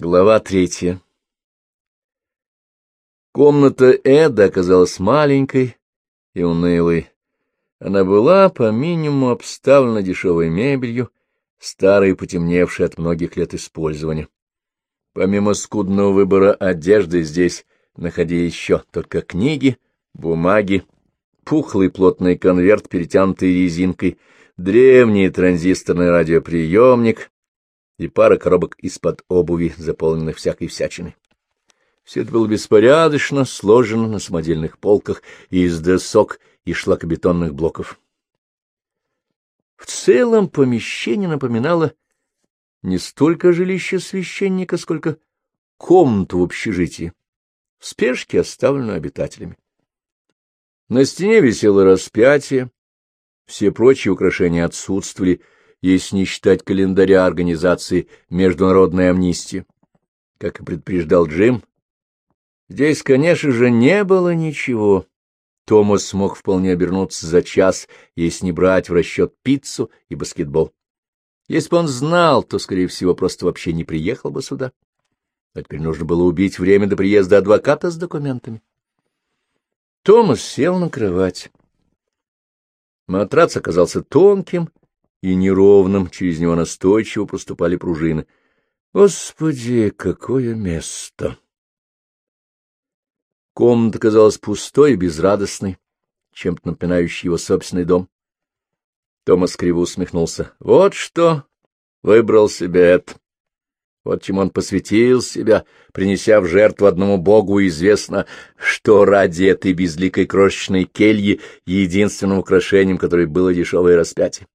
Глава третья Комната Эда оказалась маленькой и унылой. Она была, по минимуму, обставлена дешевой мебелью, старой и потемневшей от многих лет использования. Помимо скудного выбора одежды здесь находились еще только книги, бумаги, пухлый плотный конверт, перетянутый резинкой, древний транзисторный радиоприемник и пара коробок из-под обуви, заполненных всякой всячиной. Все это было беспорядочно сложено на самодельных полках из досок и шлакобетонных блоков. В целом помещение напоминало не столько жилище священника, сколько комнату в общежитии, в спешке оставленную обитателями. На стене висело распятие, все прочие украшения отсутствовали, если не считать календаря организации «Международная амнистия». Как и предупреждал Джим, здесь, конечно же, не было ничего. Томас смог вполне обернуться за час, если не брать в расчет пиццу и баскетбол. Если бы он знал, то, скорее всего, просто вообще не приехал бы сюда. А теперь нужно было убить время до приезда адвоката с документами. Томас сел на кровать. Матрац оказался тонким и неровным, через него настойчиво проступали пружины. Господи, какое место! Комната казалась пустой и безрадостной, чем-то напоминающей его собственный дом. Томас криво усмехнулся. Вот что выбрал себе это. Вот чем он посвятил себя, принеся в жертву одному богу, известно, что ради этой безликой крошечной кельи единственным украшением, которое было дешевое распятие.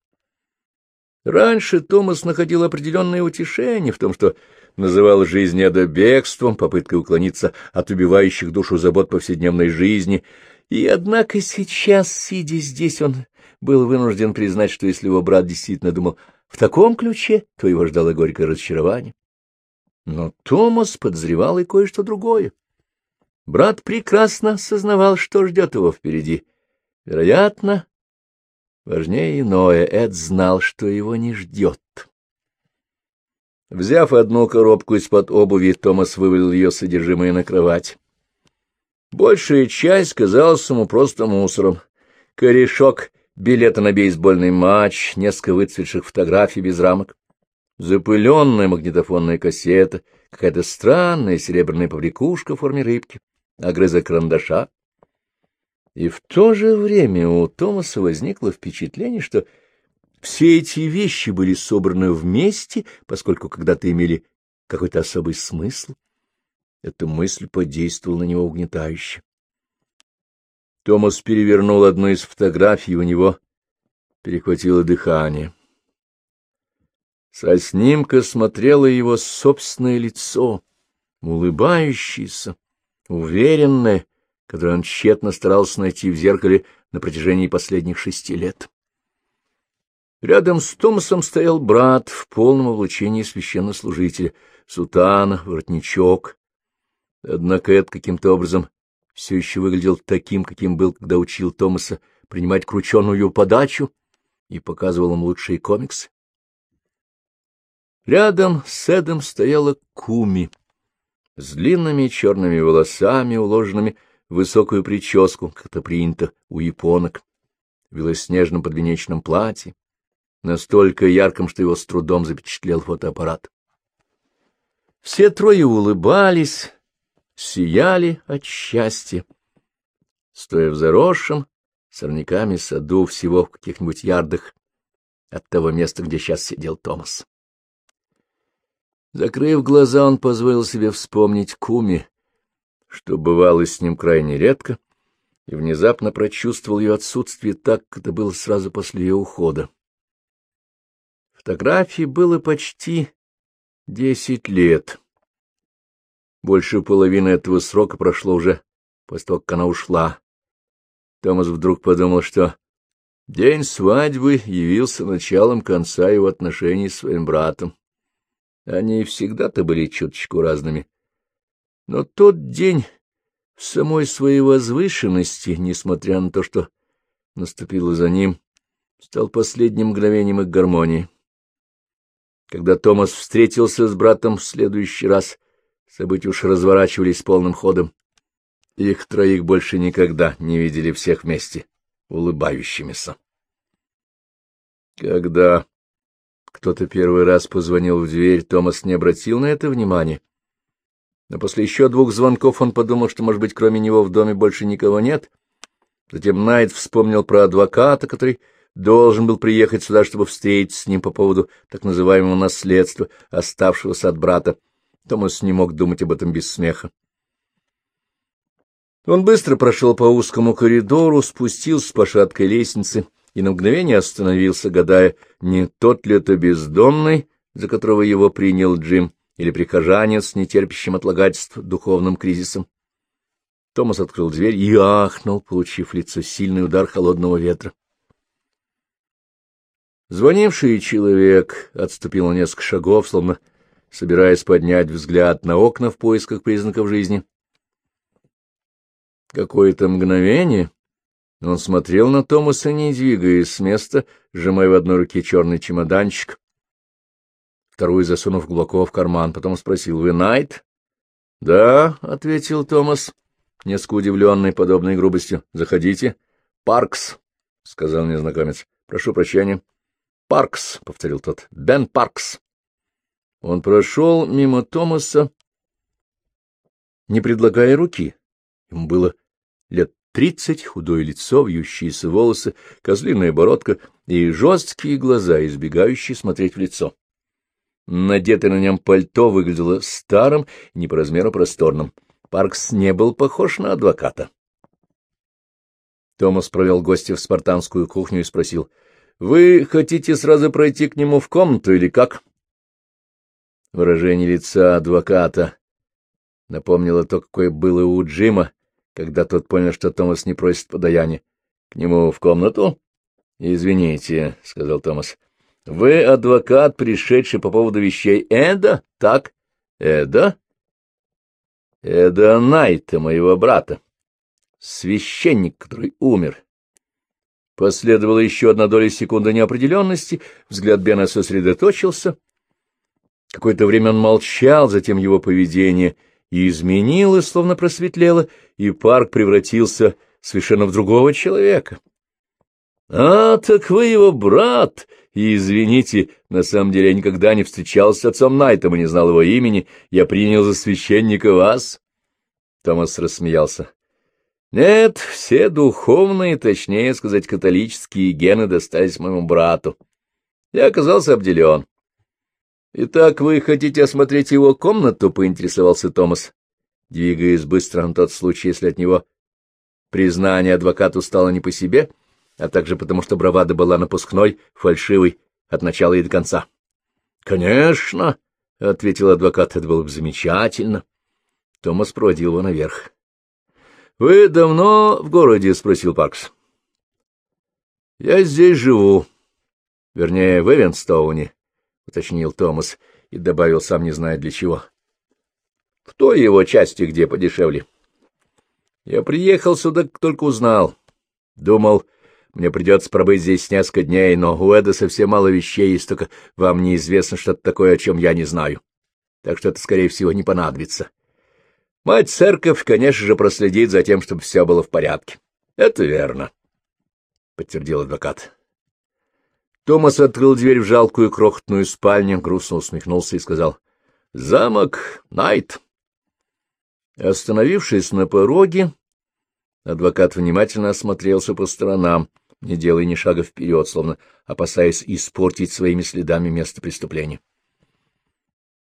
Раньше Томас находил определенное утешение в том, что называл жизнь бегством, попыткой уклониться от убивающих душу забот повседневной жизни, и однако сейчас, сидя здесь, он был вынужден признать, что если его брат действительно думал в таком ключе, то его ждало горькое разочарование. Но Томас подозревал и кое-что другое. Брат прекрасно осознавал, что ждет его впереди. Вероятно, важнее иное, Эд знал, что его не ждет. Взяв одну коробку из-под обуви, Томас вывалил ее содержимое на кровать. Большая часть казалась ему просто мусором. Корешок, билеты на бейсбольный матч, несколько выцветших фотографий без рамок запыленная магнитофонная кассета, какая-то странная серебряная побрякушка в форме рыбки, огрызок карандаша. И в то же время у Томаса возникло впечатление, что все эти вещи были собраны вместе, поскольку когда-то имели какой-то особый смысл. Эта мысль подействовала на него угнетающе. Томас перевернул одну из фотографий, у него перехватило дыхание. Со снимка смотрело его собственное лицо, улыбающееся, уверенное, которое он тщетно старался найти в зеркале на протяжении последних шести лет. Рядом с Томасом стоял брат в полном облачении священнослужителя, сутана, воротничок. Однако Эд каким-то образом все еще выглядел таким, каким был, когда учил Томаса принимать крученую подачу и показывал им лучшие комиксы. Рядом с Эдом стояла Куми с длинными черными волосами, уложенными высокую прическу, как это принято у японок, в белоснежном подвенечном платье, настолько ярком, что его с трудом запечатлел фотоаппарат. Все трое улыбались, сияли от счастья, стоя в заросшем сорняками саду всего в каких-нибудь ярдах от того места, где сейчас сидел Томас. Закрыв глаза, он позволил себе вспомнить Куми, что бывало с ним крайне редко, и внезапно прочувствовал ее отсутствие так, как это было сразу после ее ухода. Фотографии было почти десять лет. Больше половины этого срока прошло уже после того, как она ушла. Томас вдруг подумал, что день свадьбы явился началом конца его отношений с своим братом. Они всегда-то были чуточку разными. Но тот день в самой своей возвышенности, несмотря на то, что наступило за ним, стал последним мгновением их гармонии. Когда Томас встретился с братом в следующий раз, события уж разворачивались полным ходом. Их троих больше никогда не видели всех вместе, улыбающимися. Когда кто-то первый раз позвонил в дверь, Томас не обратил на это внимания. Но после еще двух звонков он подумал, что, может быть, кроме него в доме больше никого нет. Затем Найт вспомнил про адвоката, который должен был приехать сюда, чтобы встретиться с ним по поводу так называемого наследства, оставшегося от брата. Томас не мог думать об этом без смеха. Он быстро прошел по узкому коридору, спустился по шаткой лестнице и на мгновение остановился, гадая, не тот ли это бездомный, за которого его принял Джим, или прихожанец, нетерпящим отлагательств духовным кризисом. Томас открыл дверь и ахнул, получив лицо сильный удар холодного ветра. Звонивший человек отступил на несколько шагов, словно собираясь поднять взгляд на окна в поисках признаков жизни. Какое-то мгновение он смотрел на Томаса, не двигаясь с места, сжимая в одной руке черный чемоданчик, вторую засунув глубоко в карман, потом спросил, «Вы Найт?» «Да», — ответил Томас, несколько удивленный подобной грубостью. «Заходите». «Паркс», — сказал незнакомец. «Прошу прощения». «Паркс», — повторил тот. «Бен Паркс». Он прошел мимо Томаса, не предлагая руки. Ему было лет тридцать, худое лицо, вьющиеся волосы, козлиная бородка и жесткие глаза, избегающие смотреть в лицо. Надетое на нем пальто выглядело старым не по размеру просторным. Паркс не был похож на адвоката. Томас провел гостя в спартанскую кухню и спросил, — Вы хотите сразу пройти к нему в комнату или как? Выражение лица адвоката напомнило то, какое было у Джима, когда тот понял, что Томас не просит подаяния. — К нему в комнату? — Извините, — сказал Томас. — Вы адвокат, пришедший по поводу вещей Эда, так? — Эда? — Эда Найта, моего брата. Священник, который умер. Последовала еще одна доля секунды неопределенности, взгляд Бена сосредоточился. Какое-то время он молчал, затем его поведение — и изменилось, словно просветлело, и парк превратился совершенно в другого человека. — А, так вы его брат! И, извините, на самом деле я никогда не встречался с отцом Найтом и не знал его имени. Я принял за священника вас. Томас рассмеялся. — Нет, все духовные, точнее сказать, католические гены достались моему брату. Я оказался обделен. — Итак, вы хотите осмотреть его комнату? — поинтересовался Томас, двигаясь быстро на тот случай, если от него признание адвокату стало не по себе, а также потому, что бравада была напускной, фальшивой от начала и до конца. — Конечно, — ответил адвокат, — это было бы замечательно. Томас проводил его наверх. — Вы давно в городе? — спросил Паркс. — Я здесь живу. Вернее, в Эвенстоуне. — уточнил Томас и добавил, сам не зная для чего. — В той его части, где подешевле. Я приехал сюда, только узнал. Думал, мне придется пробыть здесь несколько дней, но у Эда совсем мало вещей, есть только вам неизвестно что-то такое, о чем я не знаю. Так что это, скорее всего, не понадобится. Мать церковь, конечно же, проследит за тем, чтобы все было в порядке. — Это верно, — подтвердил адвокат. Томас открыл дверь в жалкую крохотную спальню, грустно усмехнулся и сказал «Замок Найт». Остановившись на пороге, адвокат внимательно осмотрелся по сторонам, не делая ни шага вперед, словно опасаясь испортить своими следами место преступления.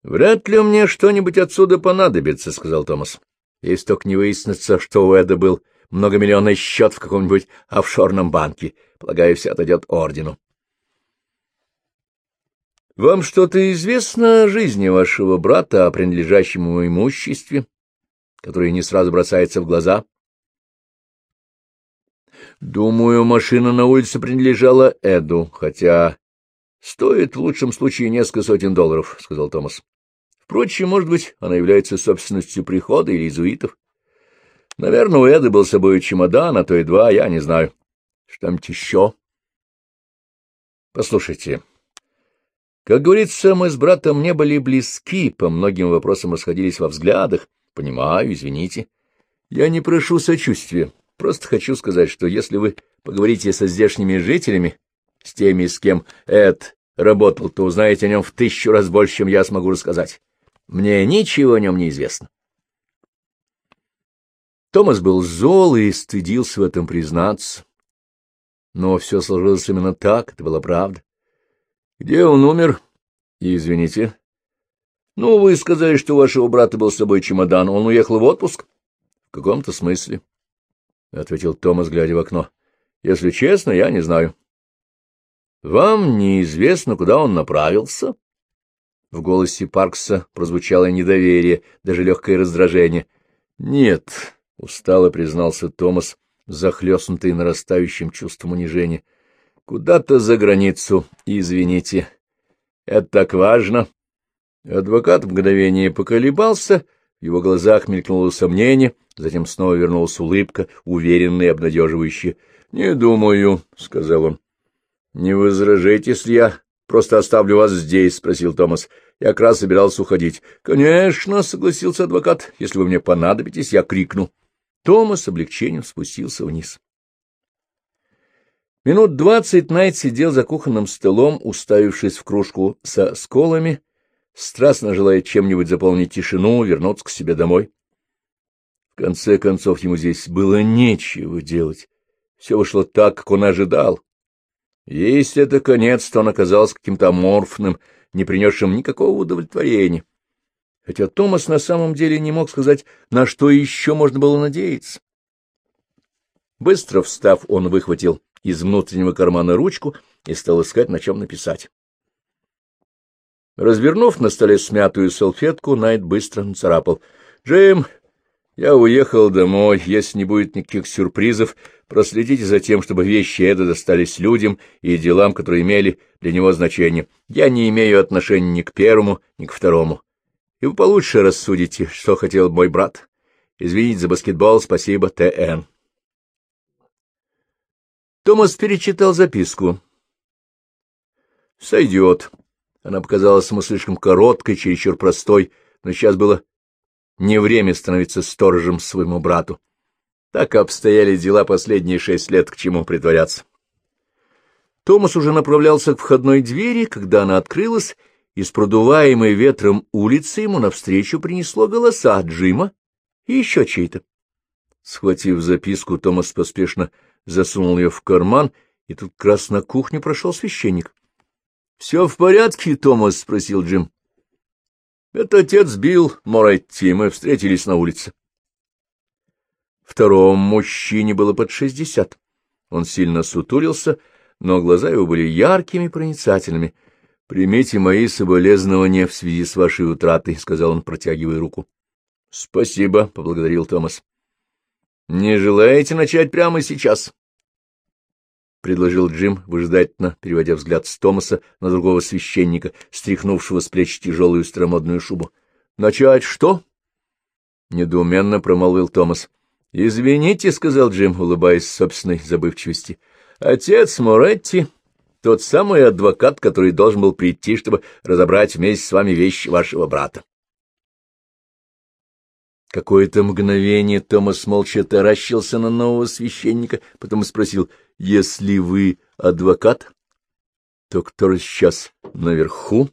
«Вряд ли мне что-нибудь отсюда понадобится», — сказал Томас. «Если только не выяснится, что у Эда был многомиллионный счет в каком-нибудь офшорном банке. Полагаю, все отойдет ордену». Вам что-то известно о жизни вашего брата, о принадлежащем ему имуществе, которое не сразу бросается в глаза? Думаю, машина на улице принадлежала Эду, хотя стоит в лучшем случае несколько сотен долларов, — сказал Томас. Впрочем, может быть, она является собственностью прихода или иезуитов. Наверное, у Эды был с собой чемодан, а то и два, я не знаю. Что-нибудь еще? Послушайте, Как говорится, мы с братом не были близки, по многим вопросам расходились во взглядах. Понимаю, извините. Я не прошу сочувствия, просто хочу сказать, что если вы поговорите со здешними жителями, с теми, с кем Эд работал, то узнаете о нем в тысячу раз больше, чем я смогу рассказать. Мне ничего о нем не известно. Томас был зол и стыдился в этом признаться. Но все сложилось именно так, это была правда. Где он умер? Извините. Ну, вы сказали, что у вашего брата был с собой чемодан. Он уехал в отпуск? В каком-то смысле, — ответил Томас, глядя в окно. Если честно, я не знаю. Вам неизвестно, куда он направился? В голосе Паркса прозвучало недоверие, даже легкое раздражение. — Нет, — устало признался Томас, захлестнутый нарастающим чувством унижения. — Куда-то за границу, извините. Это так важно. Адвокат мгновение поколебался, в его глазах мелькнуло сомнение, затем снова вернулась улыбка, уверенная и обнадеживающая. — Не думаю, — сказал он. — Не возражайте, если я просто оставлю вас здесь, — спросил Томас. — Я как раз собирался уходить. — Конечно, — согласился адвокат. — Если вы мне понадобитесь, я крикну. Томас с облегчением спустился вниз. Минут двадцать Найт сидел за кухонным столом, уставившись в кружку со сколами, страстно желая чем-нибудь заполнить тишину, вернуться к себе домой. В конце концов, ему здесь было нечего делать. Все вышло так, как он ожидал. Если это конец, то он оказался каким-то аморфным, не принесшим никакого удовлетворения. Хотя Томас на самом деле не мог сказать, на что еще можно было надеяться. Быстро встав, он выхватил из внутреннего кармана ручку и стал искать, на чем написать. Развернув на столе смятую салфетку, Найт быстро нацарапал. — Джим, я уехал домой. Если не будет никаких сюрпризов, проследите за тем, чтобы вещи Эда достались людям и делам, которые имели для него значение. Я не имею отношения ни к первому, ни к второму. И вы получше рассудите, что хотел мой брат. Извините за баскетбол, спасибо, Т.Н. Томас перечитал записку. «Сойдет». Она показалась ему слишком короткой, чересчур простой, но сейчас было не время становиться сторожем своему брату. Так обстояли дела последние шесть лет, к чему притворяться. Томас уже направлялся к входной двери, когда она открылась, и с продуваемой ветром улицы ему навстречу принесло голоса Джима и еще чей-то. Схватив записку, Томас поспешно засунул ее в карман, и тут как раз на кухню прошел священник. — Все в порядке, Томас? — спросил Джим. Это отец Билл Моретти, мы встретились на улице. Второму мужчине было под шестьдесят. Он сильно сутулился, но глаза его были яркими, проницательными. — Примите мои соболезнования в связи с вашей утратой, — сказал он, протягивая руку. — Спасибо, — поблагодарил Томас. — Не желаете начать прямо сейчас? — предложил Джим, выжидательно переводя взгляд с Томаса на другого священника, стряхнувшего с плеч тяжелую старомодную шубу. — Начать что? — недоуменно промолвил Томас. — Извините, — сказал Джим, улыбаясь собственной забывчивости. — Отец Моретти, тот самый адвокат, который должен был прийти, чтобы разобрать вместе с вами вещи вашего брата. Какое-то мгновение Томас молча таращился на нового священника, потом спросил, «Если вы адвокат, то кто сейчас наверху?»